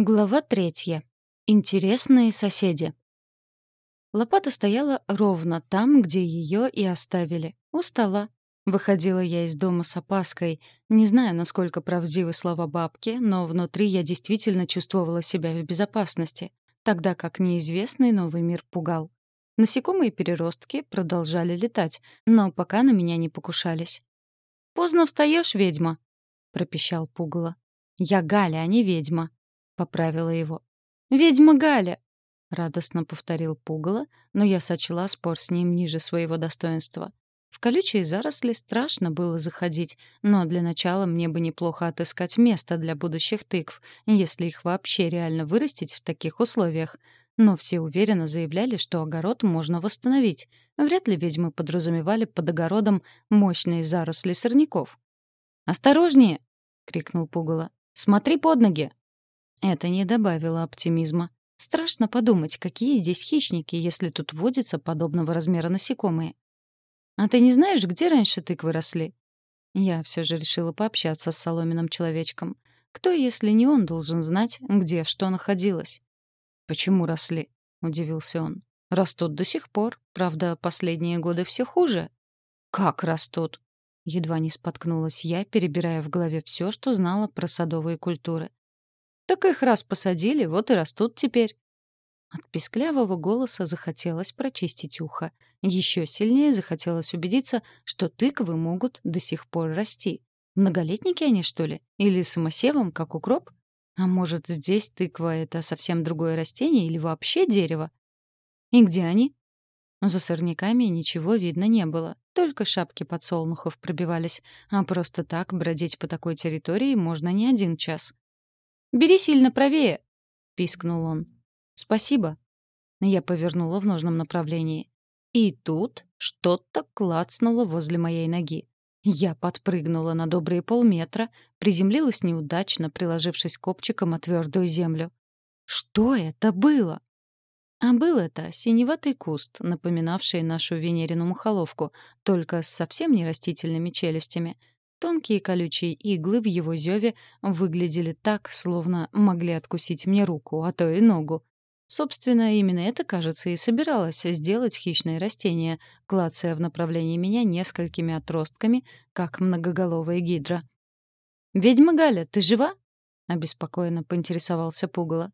Глава третья. Интересные соседи. Лопата стояла ровно там, где ее и оставили. У стола. Выходила я из дома с опаской. Не знаю, насколько правдивы слова бабки, но внутри я действительно чувствовала себя в безопасности, тогда как неизвестный новый мир пугал. Насекомые переростки продолжали летать, но пока на меня не покушались. «Поздно встаешь, ведьма!» — пропищал пугало. «Я Галя, а не ведьма», поправила его. «Ведьма Галя!» — радостно повторил Пугало, но я сочла спор с ним ниже своего достоинства. В колючие заросли страшно было заходить, но для начала мне бы неплохо отыскать место для будущих тыкв, если их вообще реально вырастить в таких условиях. Но все уверенно заявляли, что огород можно восстановить. Вряд ли ведьмы подразумевали под огородом мощные заросли сорняков. «Осторожнее!» — крикнул Пугало. «Смотри под ноги!» Это не добавило оптимизма. Страшно подумать, какие здесь хищники, если тут водятся подобного размера насекомые. «А ты не знаешь, где раньше тыквы росли?» Я все же решила пообщаться с соломенным человечком. Кто, если не он, должен знать, где что находилось? «Почему росли?» — удивился он. «Растут до сих пор. Правда, последние годы все хуже». «Как растут?» Едва не споткнулась я, перебирая в голове все, что знала про садовые культуры. Так их раз посадили, вот и растут теперь. От писклявого голоса захотелось прочистить ухо. Еще сильнее захотелось убедиться, что тыквы могут до сих пор расти. Многолетники они, что ли? Или самосевом, как укроп? А может, здесь тыква — это совсем другое растение или вообще дерево? И где они? За сорняками ничего видно не было. Только шапки подсолнухов пробивались. А просто так бродить по такой территории можно не один час. «Бери сильно правее!» — пискнул он. «Спасибо». Я повернула в нужном направлении. И тут что-то клацнуло возле моей ноги. Я подпрыгнула на добрые полметра, приземлилась неудачно, приложившись копчиком о твердую землю. Что это было? А был это синеватый куст, напоминавший нашу венерину мухоловку, только с совсем не растительными челюстями. Тонкие колючие иглы в его зеве выглядели так, словно могли откусить мне руку, а то и ногу. Собственно, именно это, кажется, и собиралось сделать хищное растение, клацая в направлении меня несколькими отростками, как многоголовая гидра. «Ведьма Галя, ты жива?» — обеспокоенно поинтересовался Пугало.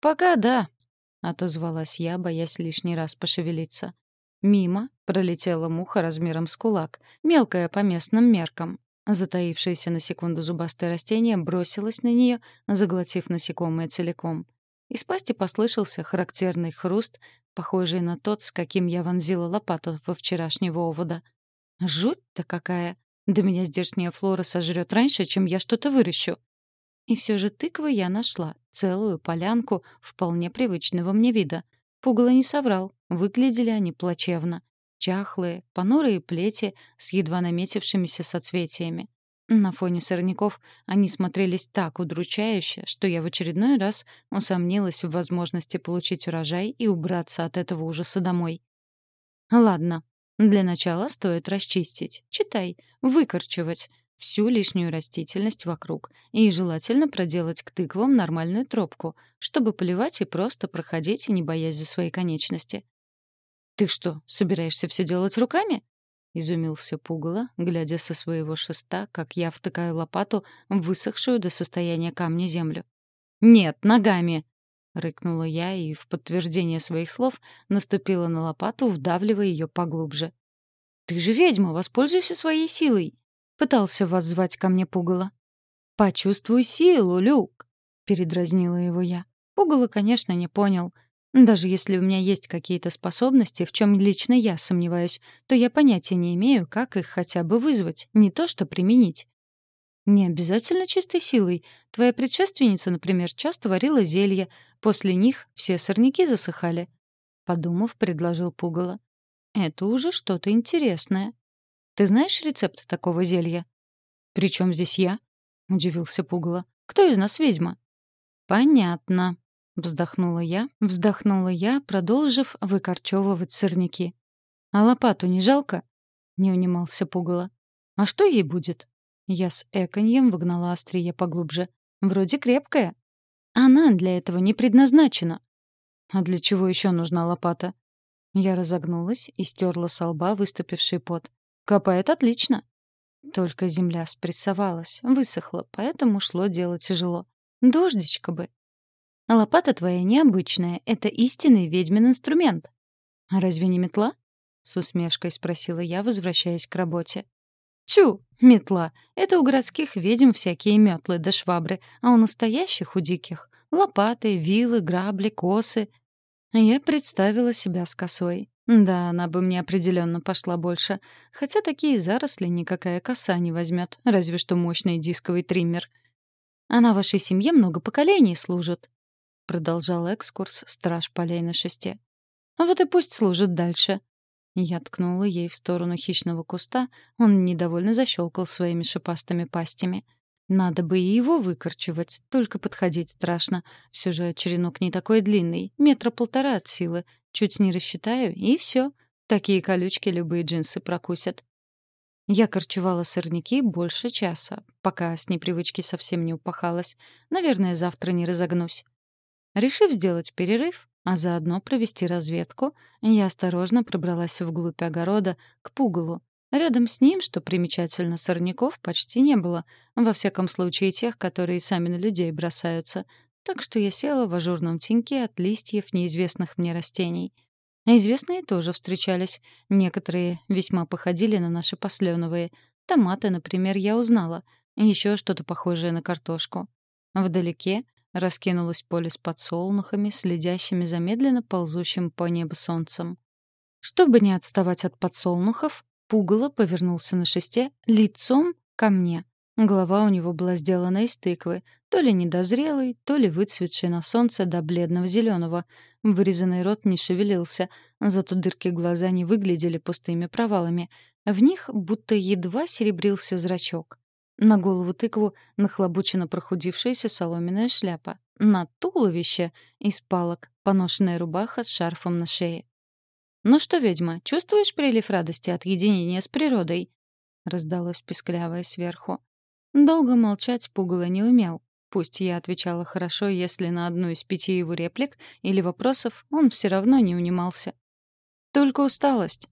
«Пока да», — отозвалась я, боясь лишний раз пошевелиться. Мимо пролетела муха размером с кулак, мелкая по местным меркам. Затаившееся на секунду зубастое растение бросилось на нее, заглотив насекомое целиком. Из пасти послышался характерный хруст, похожий на тот, с каким я вонзила лопату во вчерашнего овода. Жуть-то какая! Да меня здешняя флора сожрет раньше, чем я что-то выращу. И все же тыквы я нашла, целую полянку вполне привычного мне вида. Пугало не соврал, выглядели они плачевно. Чахлые, понурые плети с едва наметившимися соцветиями. На фоне сорняков они смотрелись так удручающе, что я в очередной раз усомнилась в возможности получить урожай и убраться от этого ужаса домой. Ладно, для начала стоит расчистить, читай, выкорчевать всю лишнюю растительность вокруг и желательно проделать к тыквам нормальную тропку, чтобы поливать и просто проходить, не боясь за свои конечности. «Ты что, собираешься все делать руками?» — изумился Пугало, глядя со своего шеста, как я втыкаю лопату высохшую до состояния камня землю. «Нет, ногами!» — рыкнула я и в подтверждение своих слов наступила на лопату, вдавливая ее поглубже. «Ты же ведьма, воспользуйся своей силой!» — пытался воззвать ко мне Пугало. «Почувствуй силу, Люк!» — передразнила его я. Пугало, конечно, не понял — даже если у меня есть какие-то способности, в чем лично я сомневаюсь, то я понятия не имею, как их хотя бы вызвать, не то что применить. Не обязательно чистой силой. Твоя предшественница, например, часто варила зелья. После них все сорняки засыхали. Подумав, предложил Пугало. Это уже что-то интересное. Ты знаешь рецепт такого зелья? «При чем здесь я?» — удивился Пугало. «Кто из нас ведьма?» «Понятно», Вздохнула я, вздохнула я, продолжив выкорчевывать сорняки. «А лопату не жалко?» — не унимался пугало. «А что ей будет?» Я с эконьем выгнала острие поглубже. «Вроде крепкая». Она для этого не предназначена. А для чего еще нужна лопата? Я разогнулась и стерла со лба выступивший пот. Копает отлично. Только земля спрессовалась, высохла, поэтому шло дело тяжело. Дождичка бы. Лопата твоя необычная, это истинный ведьмин инструмент. А разве не метла? С усмешкой спросила я, возвращаясь к работе. Чу, метла. Это у городских ведьм всякие метлы да швабры, а у настоящих, у диких — лопаты, вилы, грабли, косы. Я представила себя с косой. Да, она бы мне определенно пошла больше. Хотя такие заросли никакая коса не возьмет, разве что мощный дисковый триммер. Она вашей семье много поколений служит. Продолжал экскурс страж полей на шесте. Вот и пусть служит дальше. Я ткнула ей в сторону хищного куста, он недовольно защелкал своими шипастыми пастями. Надо бы и его выкорчевать, только подходить страшно. Все же черенок не такой длинный, метра полтора от силы. Чуть не рассчитаю, и все. Такие колючки любые джинсы прокусят. Я корчевала сорняки больше часа, пока с непривычки совсем не упахалась. Наверное, завтра не разогнусь. Решив сделать перерыв, а заодно провести разведку, я осторожно пробралась вглубь огорода к пугалу. Рядом с ним, что примечательно, сорняков почти не было, во всяком случае тех, которые сами на людей бросаются, так что я села в ажурном теньке от листьев неизвестных мне растений. Известные тоже встречались, некоторые весьма походили на наши посленовые. Томаты, например, я узнала, еще что-то похожее на картошку. Вдалеке Раскинулось поле с подсолнухами, следящими за медленно ползущим по небу солнцем. Чтобы не отставать от подсолнухов, Пугало повернулся на шесте лицом ко мне. Голова у него была сделана из тыквы, то ли недозрелый, то ли выцветший на солнце до бледного зеленого. Вырезанный рот не шевелился, зато дырки глаза не выглядели пустыми провалами. В них будто едва серебрился зрачок. На голову тыкву нахлобучена прохудившаяся соломенная шляпа. На туловище из палок поношенная рубаха с шарфом на шее. «Ну что, ведьма, чувствуешь прилив радости от единения с природой?» — раздалось писклявое сверху. Долго молчать пугало не умел. Пусть я отвечала хорошо, если на одну из пяти его реплик или вопросов он все равно не унимался. «Только усталость».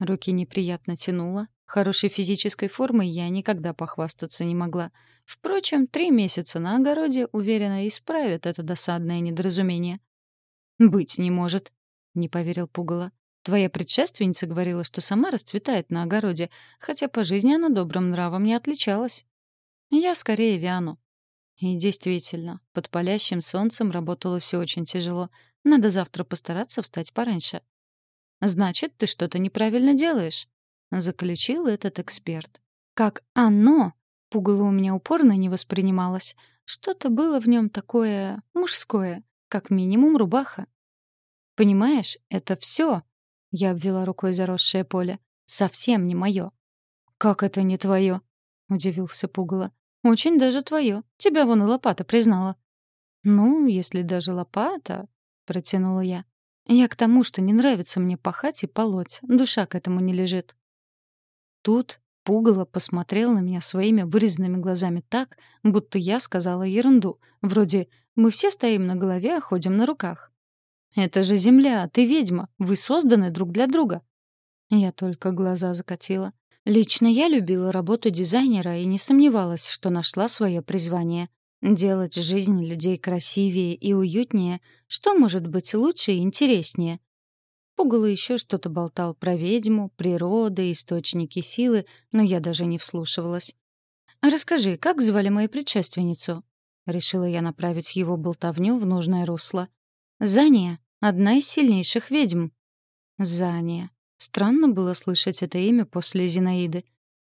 Руки неприятно тянуло, Хорошей физической формой я никогда похвастаться не могла. Впрочем, три месяца на огороде, уверенно, исправят это досадное недоразумение. «Быть не может», — не поверил Пугало. «Твоя предшественница говорила, что сама расцветает на огороде, хотя по жизни она добрым нравом не отличалась. Я скорее вяну». И действительно, под палящим солнцем работало все очень тяжело. Надо завтра постараться встать пораньше. «Значит, ты что-то неправильно делаешь», — заключил этот эксперт. Как оно, пугало у меня упорно не воспринималось. Что-то было в нем такое мужское, как минимум рубаха. «Понимаешь, это все, я обвела рукой заросшее поле, — «совсем не мое». «Как это не твое? удивился Пугало. «Очень даже твое. Тебя вон и лопата признала». «Ну, если даже лопата...» — протянула я. «Я к тому, что не нравится мне пахать и полоть. Душа к этому не лежит». Тут Пугало посмотрел на меня своими вырезанными глазами так, будто я сказала ерунду, вроде «мы все стоим на голове, а ходим на руках». «Это же земля, ты ведьма, вы созданы друг для друга». Я только глаза закатила. Лично я любила работу дизайнера и не сомневалась, что нашла свое призвание. Делать жизнь людей красивее и уютнее, что может быть лучше и интереснее. Пугало еще что-то болтал про ведьму, природы, источники силы, но я даже не вслушивалась. «Расскажи, как звали мою предшественницу?» Решила я направить его болтовню в нужное русло. «Зания, одна из сильнейших ведьм». «Зания». Странно было слышать это имя после Зинаиды.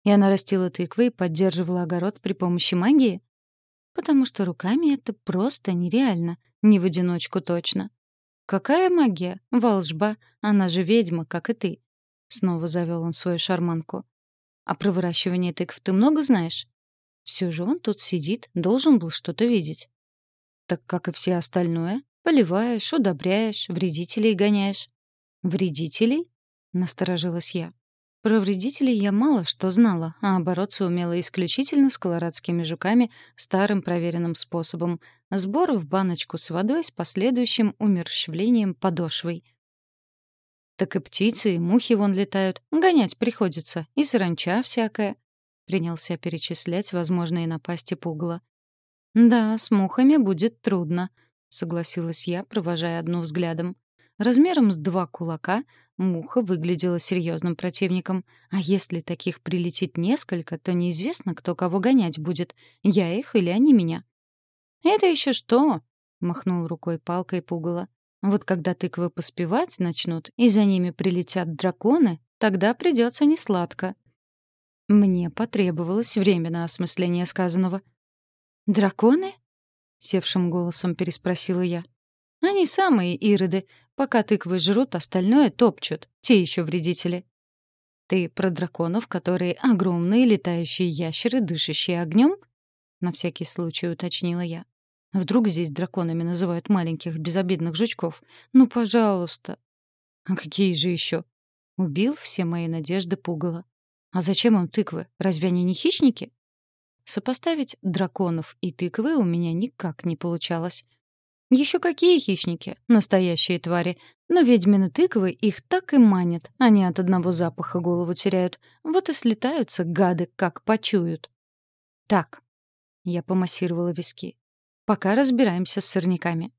И она растила тыквы и поддерживала огород при помощи магии? Потому что руками это просто нереально, не в одиночку точно. «Какая магия? Волжба. Она же ведьма, как и ты». Снова завел он свою шарманку. «А про выращивание тыкв ты много знаешь?» Все же он тут сидит, должен был что-то видеть. «Так как и все остальное. Поливаешь, удобряешь, вредителей гоняешь». «Вредителей?» — насторожилась я. Про вредителей я мало что знала, а бороться умела исключительно с колорадскими жуками старым проверенным способом — сбор в баночку с водой с последующим умерщвлением подошвой. «Так и птицы, и мухи вон летают, гонять приходится, и саранча всякая», — принялся перечислять возможные напасти пугла. «Да, с мухами будет трудно», — согласилась я, провожая одну взглядом. Размером с два кулака — Муха выглядела серьезным противником. А если таких прилетит несколько, то неизвестно, кто кого гонять будет. Я их или они меня. «Это еще что?» — махнул рукой палкой пугало. «Вот когда тыквы поспевать начнут, и за ними прилетят драконы, тогда придется несладко». Мне потребовалось время на осмысление сказанного. «Драконы?» — севшим голосом переспросила я. «Они самые ироды. Пока тыквы жрут, остальное топчут. Те еще вредители. Ты про драконов, которые огромные летающие ящеры, дышащие огнем? На всякий случай уточнила я. Вдруг здесь драконами называют маленьких безобидных жучков? Ну, пожалуйста. А какие же еще? Убил все мои надежды пугало. А зачем им тыквы? Разве они не хищники? Сопоставить драконов и тыквы у меня никак не получалось. Еще какие хищники, настоящие твари. Но ведьмины тыквы их так и манят. Они от одного запаха голову теряют. Вот и слетаются гады, как почуют. Так, я помассировала виски. Пока разбираемся с сорняками.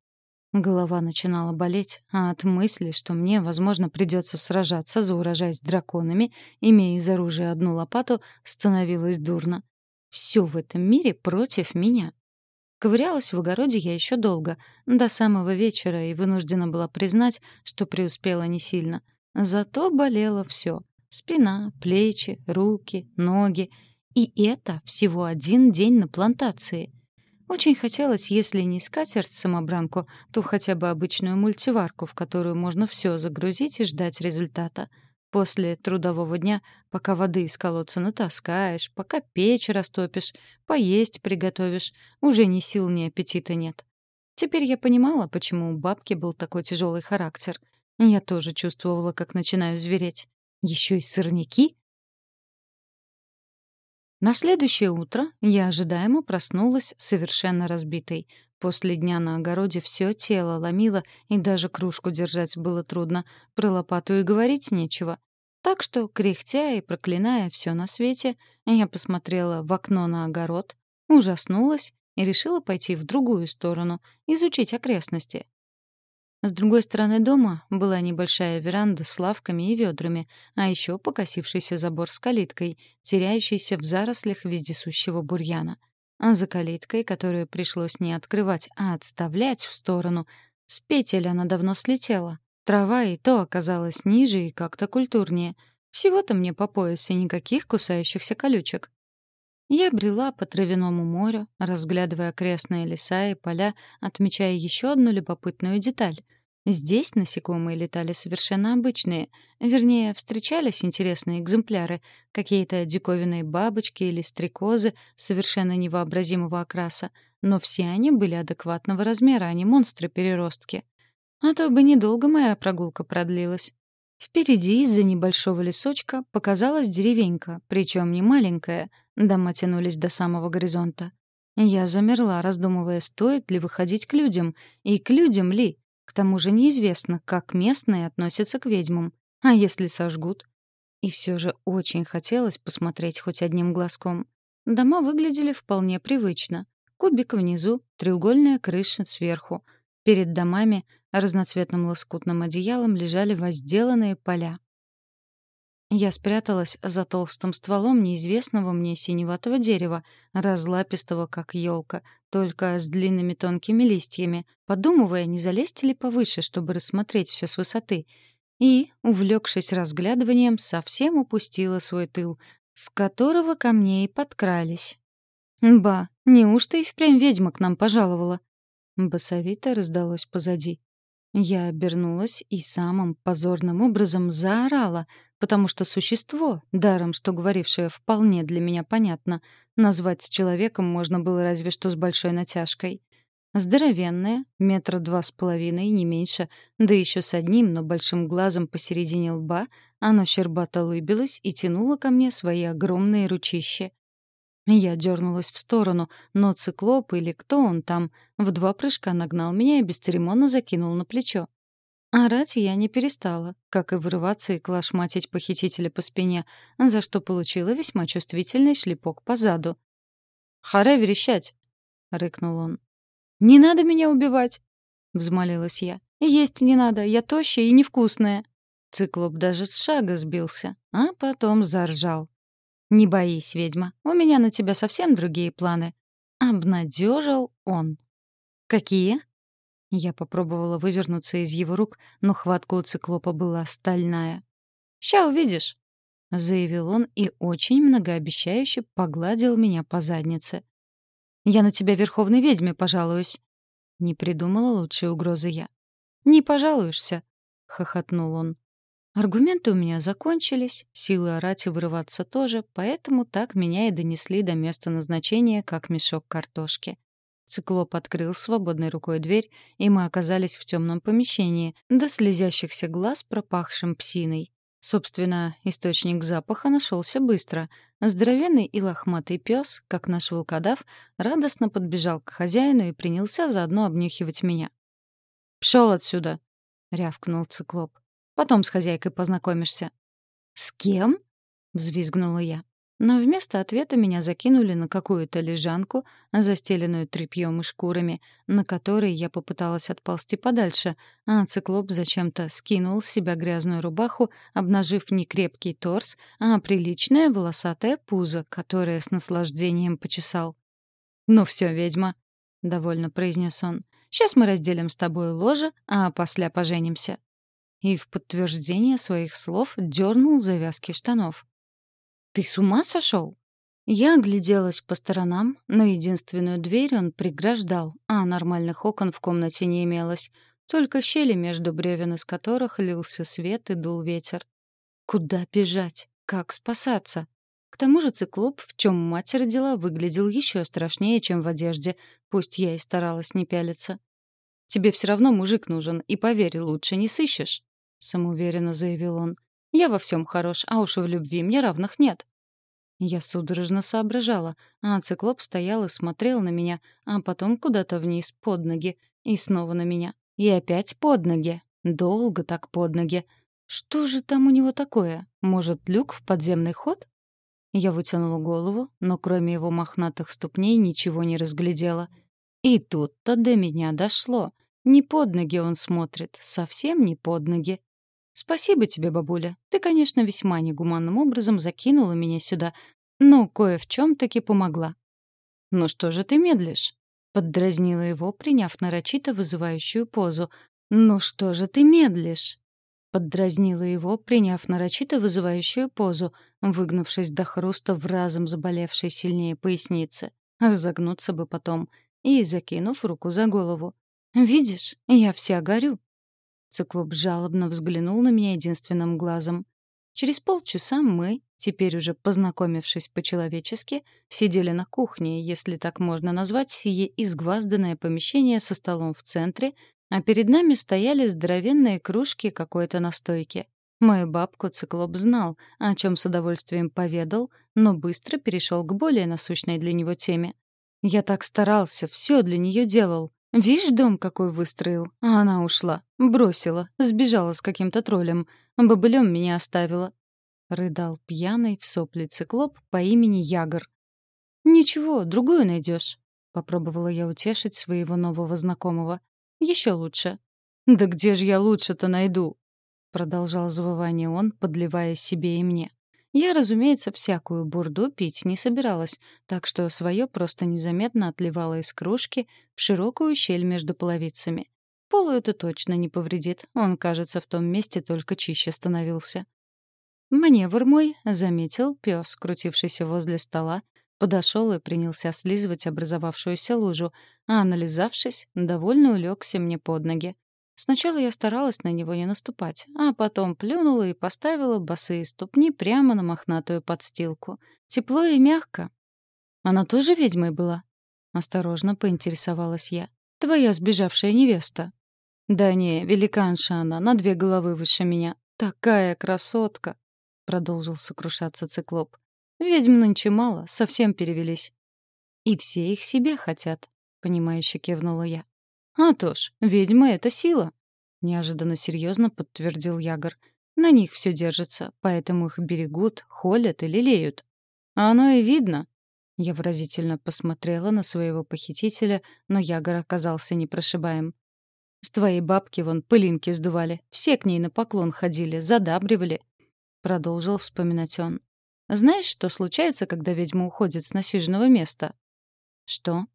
Голова начинала болеть, а от мысли, что мне, возможно, придется сражаться за урожай с драконами, имея из оружия одну лопату, становилось дурно. Все в этом мире против меня. Ковырялась в огороде я еще долго, до самого вечера, и вынуждена была признать, что преуспела не сильно. Зато болело все: Спина, плечи, руки, ноги. И это всего один день на плантации. Очень хотелось, если не скатерть-самобранку, то хотя бы обычную мультиварку, в которую можно все загрузить и ждать результата — После трудового дня, пока воды из колодца натаскаешь, пока печь растопишь, поесть приготовишь, уже ни сил, ни аппетита нет. Теперь я понимала, почему у бабки был такой тяжелый характер. Я тоже чувствовала, как начинаю звереть. Еще и сырники? На следующее утро я ожидаемо проснулась совершенно разбитой. После дня на огороде все тело ломило, и даже кружку держать было трудно. Про лопату и говорить нечего. Так что, кряхтя и проклиная все на свете, я посмотрела в окно на огород, ужаснулась и решила пойти в другую сторону, изучить окрестности. С другой стороны дома была небольшая веранда с лавками и ведрами, а еще покосившийся забор с калиткой, теряющийся в зарослях вездесущего бурьяна. А за калиткой, которую пришлось не открывать, а отставлять в сторону, с петель она давно слетела. Трава и то оказалась ниже и как-то культурнее. Всего-то мне по пояс и никаких кусающихся колючек. Я брела по травяному морю, разглядывая окрестные леса и поля, отмечая еще одну любопытную деталь. Здесь насекомые летали совершенно обычные. Вернее, встречались интересные экземпляры, какие-то диковинные бабочки или стрекозы совершенно невообразимого окраса. Но все они были адекватного размера, а не монстры-переростки. А то бы недолго моя прогулка продлилась. Впереди из-за небольшого лесочка показалась деревенька, причем не маленькая, дома тянулись до самого горизонта. Я замерла, раздумывая, стоит ли выходить к людям, и к людям ли. К тому же неизвестно, как местные относятся к ведьмам. А если сожгут? И все же очень хотелось посмотреть хоть одним глазком. Дома выглядели вполне привычно. Кубик внизу, треугольная крыша сверху. Перед домами разноцветным лоскутным одеялом лежали возделанные поля. Я спряталась за толстым стволом неизвестного мне синеватого дерева, разлапистого, как елка, только с длинными тонкими листьями, подумывая, не залезть ли повыше, чтобы рассмотреть все с высоты. И, увлекшись разглядыванием, совсем упустила свой тыл, с которого ко мне и подкрались. «Ба, неужто и впрямь ведьма к нам пожаловала?» Басовито раздалось позади. Я обернулась и самым позорным образом заорала, потому что существо, даром что говорившее вполне для меня понятно, назвать человеком можно было разве что с большой натяжкой. Здоровенная, метра два с половиной, не меньше, да еще с одним, но большим глазом посередине лба, оно щербато улыбилось и тянуло ко мне свои огромные ручища. Я дернулась в сторону, но циклоп или кто он там в два прыжка нагнал меня и бесцеремонно закинул на плечо. Орать я не перестала, как и вырываться и клашматить похитителя по спине, за что получила весьма чувствительный шлепок по заду. «Харе верещать!» — рыкнул он. «Не надо меня убивать!» — взмолилась я. «Есть не надо, я тощая и невкусная!» Циклоп даже с шага сбился, а потом заржал. «Не боись, ведьма, у меня на тебя совсем другие планы». Обнадежил он. «Какие?» Я попробовала вывернуться из его рук, но хватка у циклопа была стальная. «Ща увидишь», — заявил он и очень многообещающе погладил меня по заднице. «Я на тебя верховной ведьме пожалуюсь». Не придумала лучшей угрозы я. «Не пожалуешься», — хохотнул он. Аргументы у меня закончились, силы орать и вырываться тоже, поэтому так меня и донесли до места назначения, как мешок картошки. Циклоп открыл свободной рукой дверь, и мы оказались в темном помещении, до слезящихся глаз пропахшим псиной. Собственно, источник запаха нашелся быстро. Здоровенный и лохматый пес, как наш волкодав, радостно подбежал к хозяину и принялся заодно обнюхивать меня. «Пшел отсюда!» — рявкнул циклоп. Потом с хозяйкой познакомишься». «С кем?» — взвизгнула я. Но вместо ответа меня закинули на какую-то лежанку, застеленную тряпьем и шкурами, на которой я попыталась отползти подальше, а циклоп зачем-то скинул с себя грязную рубаху, обнажив не крепкий торс, а приличное волосатое пузо, которое с наслаждением почесал. «Ну все, ведьма», — довольно произнес он, — «сейчас мы разделим с тобой ложе, а после поженимся» и в подтверждение своих слов дернул завязки штанов. «Ты с ума сошел?» Я огляделась по сторонам, но единственную дверь он преграждал, а нормальных окон в комнате не имелось, только щели между бревен, из которых лился свет и дул ветер. Куда бежать? Как спасаться? К тому же циклоп, в чем мать родила, выглядел еще страшнее, чем в одежде, пусть я и старалась не пялиться. «Тебе все равно мужик нужен, и, поверь, лучше не сыщешь», — самоуверенно заявил он. «Я во всем хорош, а уж в любви мне равных нет». Я судорожно соображала, а циклоп стоял и смотрел на меня, а потом куда-то вниз под ноги, и снова на меня. И опять под ноги. Долго так под ноги. Что же там у него такое? Может, люк в подземный ход? Я вытянула голову, но кроме его мохнатых ступней ничего не разглядела. И тут-то до меня дошло. Не под ноги он смотрит, совсем не под ноги. «Спасибо тебе, бабуля. Ты, конечно, весьма негуманным образом закинула меня сюда, но кое в чем таки помогла». «Ну что же ты медлишь?» — поддразнила его, приняв нарочито вызывающую позу. «Ну что же ты медлишь?» Поддразнила его, приняв нарочито вызывающую позу, выгнувшись до хруста в разом заболевшей сильнее пояснице. Разогнуться бы потом. И закинув руку за голову. «Видишь, я вся горю. Циклоп жалобно взглянул на меня единственным глазом. Через полчаса мы, теперь уже познакомившись по-человечески, сидели на кухне, если так можно назвать сие изгвазданное помещение со столом в центре, а перед нами стояли здоровенные кружки какой-то настойки. Мою бабку циклоп знал, о чем с удовольствием поведал, но быстро перешел к более насущной для него теме. Я так старался, все для нее делал. Вишь, дом какой выстроил, а она ушла, бросила, сбежала с каким-то троллем, бобылем меня оставила. Рыдал пьяный в сопли циклоп по имени Ягор. «Ничего, другую найдешь», — попробовала я утешить своего нового знакомого. Еще лучше». «Да где же я лучше-то найду?» — продолжал завывание он, подливая себе и мне. Я, разумеется, всякую бурду пить не собиралась, так что свое просто незаметно отливала из кружки в широкую щель между половицами. Полу это точно не повредит, он, кажется, в том месте только чище становился. Маневр мой заметил пес, крутившийся возле стола, подошел и принялся слизывать образовавшуюся лужу, а, анализавшись, довольно улегся мне под ноги. Сначала я старалась на него не наступать, а потом плюнула и поставила босые ступни прямо на мохнатую подстилку. Тепло и мягко. Она тоже ведьмой была? Осторожно поинтересовалась я. твоя сбежавшая невеста?» «Да не, великанша она, на две головы выше меня. Такая красотка!» — продолжил сокрушаться циклоп. «Ведьм нынче мало, совсем перевелись». «И все их себе хотят», — понимающе кивнула я. «А то ж, ведьмы — это сила», — неожиданно серьезно подтвердил Ягор. «На них все держится, поэтому их берегут, холят и лелеют». «А оно и видно», я выразительно посмотрела на своего похитителя, но Ягор оказался непрошибаем. С твоей бабки вон пылинки сдували. Все к ней на поклон ходили, задабривали. Продолжил вспоминать он. Знаешь, что случается, когда ведьма уходит с насиженного места? Что?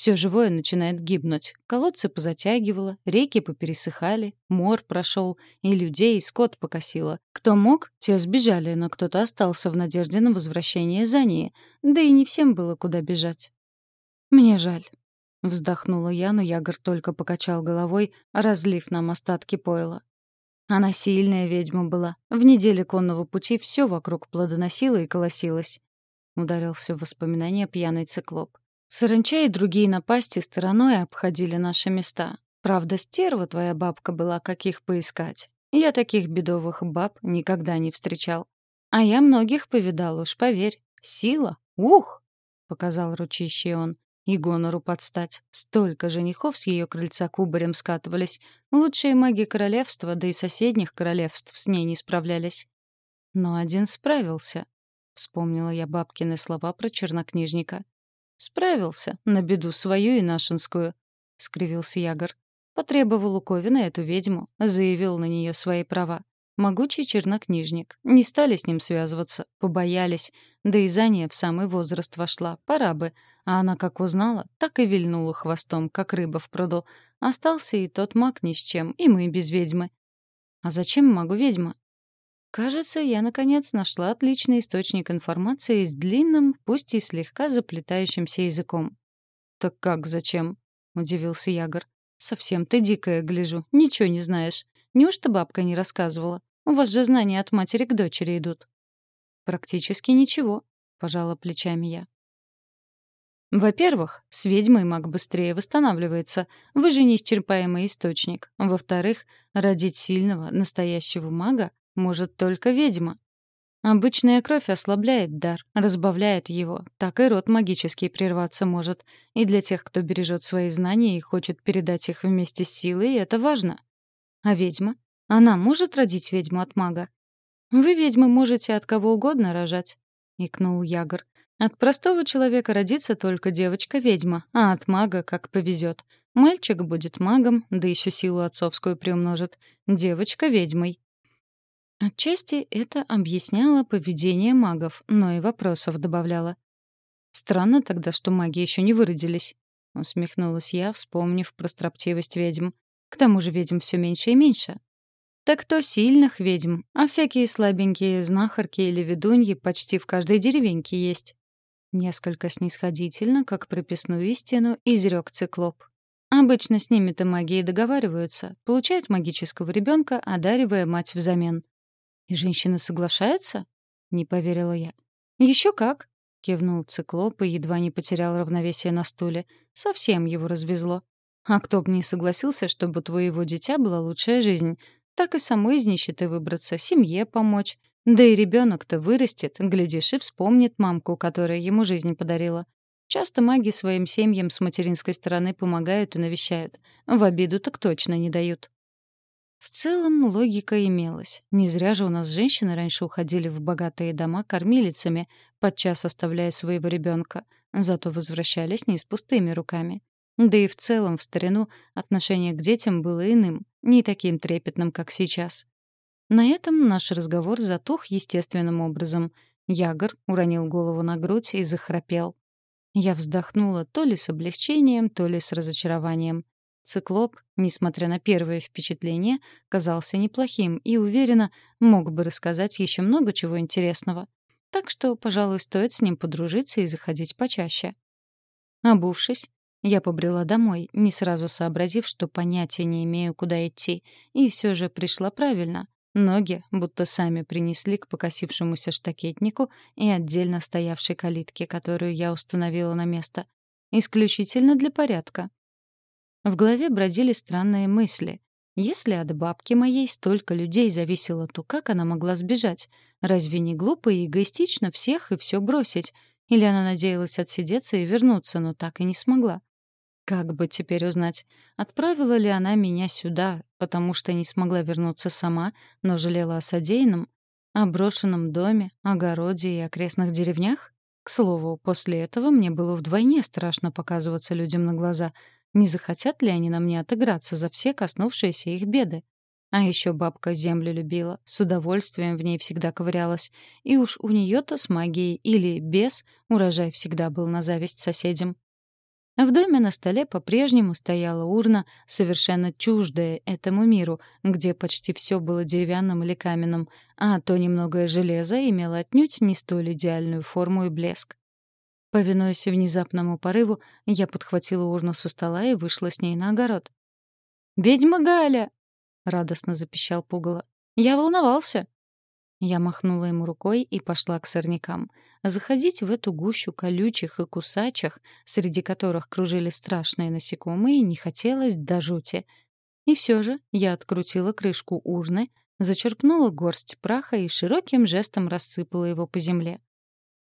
Все живое начинает гибнуть. Колодцы позатягивало, реки попересыхали, мор прошел, и людей, и скот покосило. Кто мог, те сбежали, но кто-то остался в надежде на возвращение за ней. Да и не всем было куда бежать. Мне жаль. Вздохнула я, но Ягор только покачал головой, разлив нам остатки пойла. Она сильная ведьма была. В неделе конного пути все вокруг плодоносило и колосилось. Ударился в воспоминания пьяный циклоп. Саранча и другие напасти стороной обходили наши места. Правда, стерва твоя бабка была, каких поискать. Я таких бедовых баб никогда не встречал. А я многих повидал, уж поверь. Сила? Ух! — показал ручище он. И гонору подстать. Столько женихов с ее крыльца кубарем скатывались. Лучшие маги королевства, да и соседних королевств с ней не справлялись. Но один справился. Вспомнила я бабкины слова про чернокнижника. «Справился, на беду свою и нашинскую», — скривился Ягор. Потребовал у Ковина эту ведьму, заявил на нее свои права. Могучий чернокнижник. Не стали с ним связываться, побоялись. Да и Заня в самый возраст вошла, пора бы. А она как узнала, так и вильнула хвостом, как рыба в пруду. Остался и тот маг ни с чем, и мы без ведьмы. А зачем магу ведьма? Кажется, я, наконец, нашла отличный источник информации с длинным, пусть и слегка заплетающимся языком. «Так как зачем?» — удивился Ягор. «Совсем ты дикая, гляжу, ничего не знаешь. Неужто бабка не рассказывала? У вас же знания от матери к дочери идут». «Практически ничего», — пожала плечами я. Во-первых, с ведьмой маг быстрее восстанавливается. Вы же неисчерпаемый источник. Во-вторых, родить сильного, настоящего мага может только ведьма. Обычная кровь ослабляет дар, разбавляет его. Так и род магический прерваться может. И для тех, кто бережет свои знания и хочет передать их вместе с силой, это важно. А ведьма? Она может родить ведьму от мага? Вы, ведьмы, можете от кого угодно рожать, — икнул Ягор. От простого человека родится только девочка-ведьма, а от мага как повезет. Мальчик будет магом, да еще силу отцовскую приумножит. Девочка — ведьмой. Отчасти это объясняло поведение магов, но и вопросов добавляло. «Странно тогда, что маги еще не выродились», — усмехнулась я, вспомнив про строптивость ведьм. «К тому же ведьм все меньше и меньше». Так то сильных ведьм, а всякие слабенькие знахарки или ведуньи почти в каждой деревеньке есть. Несколько снисходительно, как прописную истину, изрек циклоп. Обычно с ними-то магии договариваются, получают магического ребенка, одаривая мать взамен. «И женщины соглашаются?» — не поверила я. Еще как!» — кивнул циклоп и едва не потерял равновесие на стуле. Совсем его развезло. «А кто бы не согласился, чтобы у твоего дитя была лучшая жизнь? Так и самой из нищеты выбраться, семье помочь. Да и ребенок-то вырастет, глядишь, и вспомнит мамку, которая ему жизнь подарила. Часто маги своим семьям с материнской стороны помогают и навещают. В обиду так точно не дают. В целом логика имелась. Не зря же у нас женщины раньше уходили в богатые дома кормилицами, подчас оставляя своего ребенка, зато возвращались не с пустыми руками. Да и в целом в старину отношение к детям было иным, не таким трепетным, как сейчас. На этом наш разговор затух естественным образом. Ягор уронил голову на грудь и захрапел. Я вздохнула то ли с облегчением, то ли с разочарованием. Циклоп, несмотря на первое впечатление, казался неплохим и, уверенно, мог бы рассказать еще много чего интересного. Так что, пожалуй, стоит с ним подружиться и заходить почаще. Обувшись, я побрела домой, не сразу сообразив, что понятия не имею, куда идти, и все же пришла правильно. Ноги будто сами принесли к покосившемуся штакетнику и отдельно стоявшей калитке, которую я установила на место. Исключительно для порядка. В голове бродили странные мысли. Если от бабки моей столько людей зависело, то как она могла сбежать? Разве не глупо и эгоистично всех и все бросить? Или она надеялась отсидеться и вернуться, но так и не смогла? Как бы теперь узнать, отправила ли она меня сюда, потому что не смогла вернуться сама, но жалела о содеянном? О брошенном доме, огороде и окрестных деревнях? К слову, после этого мне было вдвойне страшно показываться людям на глаза — не захотят ли они на мне отыграться за все коснувшиеся их беды? А еще бабка землю любила, с удовольствием в ней всегда ковырялась. И уж у нее-то с магией или без урожай всегда был на зависть соседям. В доме на столе по-прежнему стояла урна, совершенно чуждая этому миру, где почти все было деревянным или каменным, а то немногое железо имело отнюдь не столь идеальную форму и блеск. Повинуясь внезапному порыву, я подхватила урну со стола и вышла с ней на огород. «Ведьма Галя!» — радостно запищал пугало. «Я волновался!» Я махнула ему рукой и пошла к сорнякам. Заходить в эту гущу колючих и кусачих, среди которых кружили страшные насекомые, не хотелось до жути. И все же я открутила крышку урны, зачерпнула горсть праха и широким жестом рассыпала его по земле.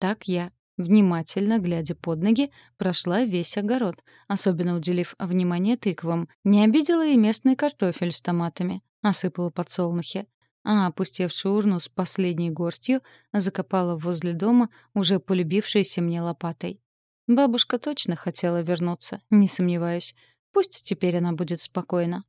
Так я Внимательно, глядя под ноги, прошла весь огород, особенно уделив внимание тыквам. Не обидела и местный картофель с томатами. Осыпала подсолнухи. А опустевшую урну с последней горстью закопала возле дома, уже полюбившейся мне лопатой. Бабушка точно хотела вернуться, не сомневаюсь. Пусть теперь она будет спокойна.